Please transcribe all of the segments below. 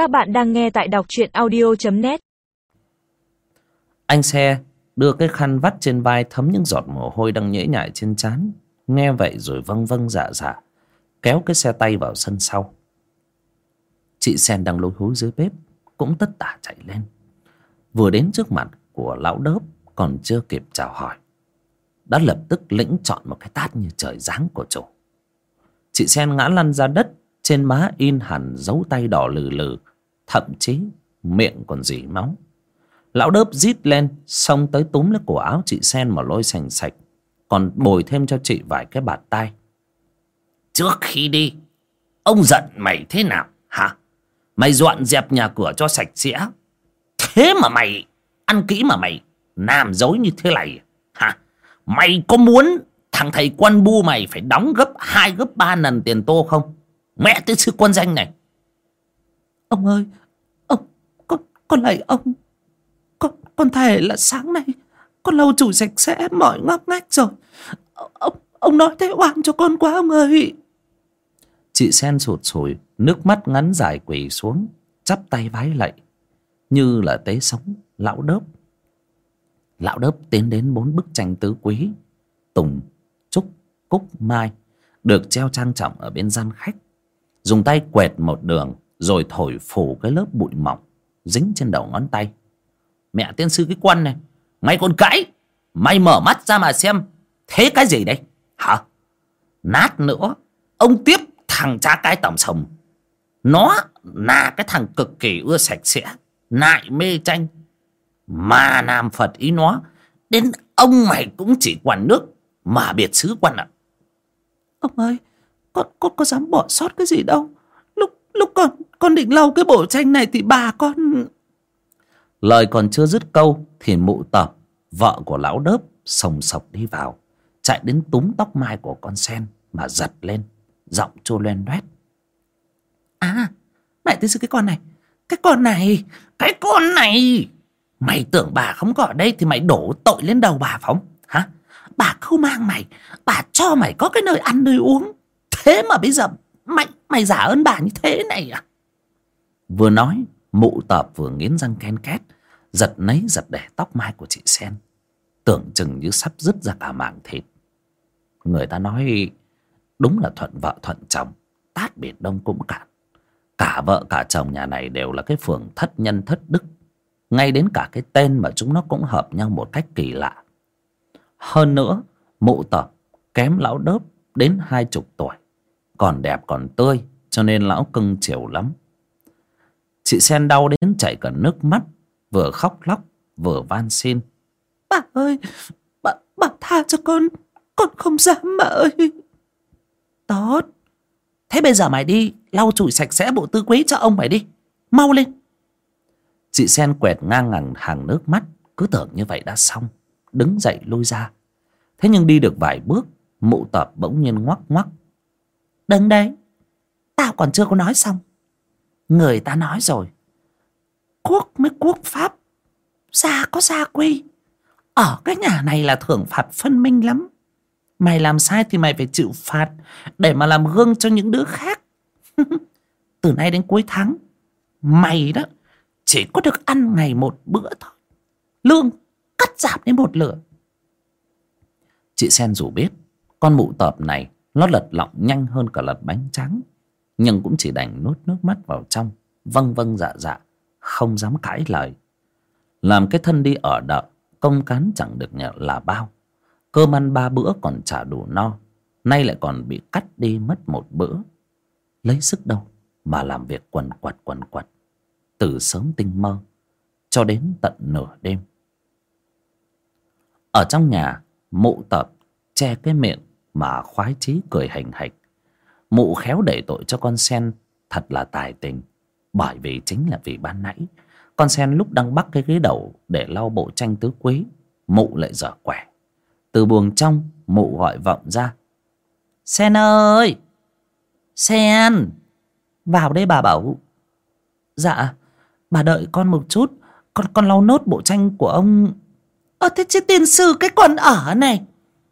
Các bạn đang nghe tại đọc truyện audio.net Anh xe đưa cái khăn vắt trên vai thấm những giọt mồ hôi đang nhễ nhại trên trán. Nghe vậy rồi vâng vâng dạ dạ Kéo cái xe tay vào sân sau. Chị Sen đang lối húi dưới bếp, Cũng tất tả chạy lên. Vừa đến trước mặt của lão đớp, Còn chưa kịp chào hỏi, Đã lập tức lĩnh chọn một cái tát như trời giáng của chủ. Chị Sen ngã lăn ra đất, Trên má in hẳn dấu tay đỏ lừ lừ. Thậm chí miệng còn dỉ máu. Lão đớp rít lên Xông tới túm lấy cổ áo chị Sen mà lôi sành sạch Còn bồi thêm cho chị vài cái bạt tay Trước khi đi Ông giận mày thế nào hả? Mày dọn dẹp nhà cửa cho sạch sẽ. Thế mà mày Ăn kỹ mà mày Làm dối như thế này hả? Mày có muốn thằng thầy quan bu mày Phải đóng gấp hai gấp ba lần tiền tô không? Mẹ tới sư quân danh này. Ông ơi con, lạy ông Con, con thề là sáng nay Con lau chùi sạch sẽ mọi ngóc ngách rồi. Ông, ông nói thế oan cho con quá ông ơi. Chị Sen sụt sùi Nước mắt ngắn dài quỳ xuống Chắp tay vái lạy. Như là tế sống lão đớp. Lão đớp tiến đến bốn bức tranh tứ quý Tùng, Trúc, Cúc, Mai Được treo trang trọng ở bên gian khách. Dùng tay quẹt một đường Rồi thổi phủ cái lớp bụi mỏng. Dính trên đầu ngón tay. Mẹ tiên sư cái quân này Mày còn cãi. Mày mở mắt ra mà xem Thế cái gì đây? Hả? Nát nữa Ông tiếp thằng cha cái tổng sồng. Nó là cái thằng cực kỳ ưa sạch sẽ Nại mê tranh. Mà nam Phật ý nó Đến ông mày cũng chỉ quản nước Mà biệt xứ quan ạ. Ông ơi Con, con có dám bỏ sót cái gì đâu. Lúc lúc con con định lau cái bộ tranh này Thì bà con Lời còn chưa dứt câu Thì mụ tập Vợ của lão đớp Sồng sộc đi vào Chạy đến túm tóc mai của con sen Mà giật lên Giọng chua loen loét. À Mẹ tới sư cái con này Cái con này Cái con này. Mày tưởng bà không có ở đây Thì mày đổ tội lên đầu bà phóng Hả? Bà không mang mày Bà cho mày có cái nơi ăn nơi uống. Thế mà bây giờ Mày, mày giả ơn bà như thế này à Vừa nói, Mụ tợp vừa nghiến răng ken két, Giật nấy giật đẻ tóc mai của chị Sen. Tưởng chừng như sắp dứt ra cả mảng thịt. Người ta nói, Đúng là thuận vợ thuận chồng, Tát biển đông cũng cạn. Cả vợ cả chồng nhà này đều là cái phường thất nhân thất đức. Ngay đến cả cái tên mà chúng nó cũng hợp nhau một cách kỳ lạ. Hơn nữa, Mụ tợp kém lão đớp đến hai chục tuổi, Còn đẹp còn tươi, Cho nên lão cưng chiều lắm. Chị Sen đau đến chảy cả nước mắt Vừa khóc lóc vừa van xin. Bà ơi Bà, bà tha cho con Con không dám bà ơi. Tốt. Thế bây giờ mày đi lau chùi sạch sẽ bộ tư quý cho ông mày đi. Mau lên. Chị Sen quẹt ngang ngẳng hàng nước mắt Cứ tưởng như vậy đã xong Đứng dậy lui ra. Thế nhưng đi được vài bước Mụ tập bỗng nhiên ngoắc ngoắc. Đừng đấy Tao còn chưa có nói xong Người ta nói rồi, Quốc mới quốc pháp, Gia có gia quy. Ở cái nhà này là thưởng phạt phân minh lắm. Mày làm sai thì mày phải chịu phạt Để mà làm gương cho những đứa khác. Từ nay đến cuối tháng, Mày đó Chỉ có được ăn ngày một bữa thôi. Lương cắt giảm đến một lửa. Chị Sen dù biết, Con mụ tợp này Nó lật lọng nhanh hơn cả lật bánh trắng nhưng cũng chỉ đành nuốt nước mắt vào trong. Vâng vâng dạ dạ. Không dám cãi lời. Làm cái thân đi ở đợ, Công cán chẳng được nhận là bao. Cơm ăn ba bữa còn chả đủ no. Nay lại còn bị cắt đi mất một bữa. Lấy sức đâu Mà làm việc quần quật quần quật. Từ sớm tinh mơ, Cho đến tận nửa đêm. Ở trong nhà, Mụ tập che cái miệng Mà khoái chí cười hành hạch. Mụ khéo đẩy tội cho con sen Thật là tài tình. Bởi vì chính là vì ban nãy, Con sen lúc đang bắt cái ghế đầu Để lau bộ tranh tứ quý Mụ lại dở quẻ. Từ buồng trong, mụ gọi vọng ra, Sen ơi! Sen! Vào đây bà bảo Dạ Bà đợi con một chút, Con con lau nốt bộ tranh của ông. Ơ, thế chứ tiên sư, cái con ở này,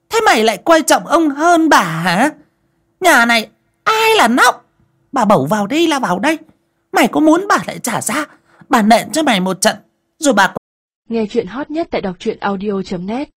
Thế mày lại quan trọng ông hơn bà hả? Nhà này ai là nóc? Bà bẩu vào đây là vào đây. Mày có muốn bà lại trả ra Bà nện cho mày một trận, Rồi bà Nghe chuyện hot nhất tại đọc truyện audio.net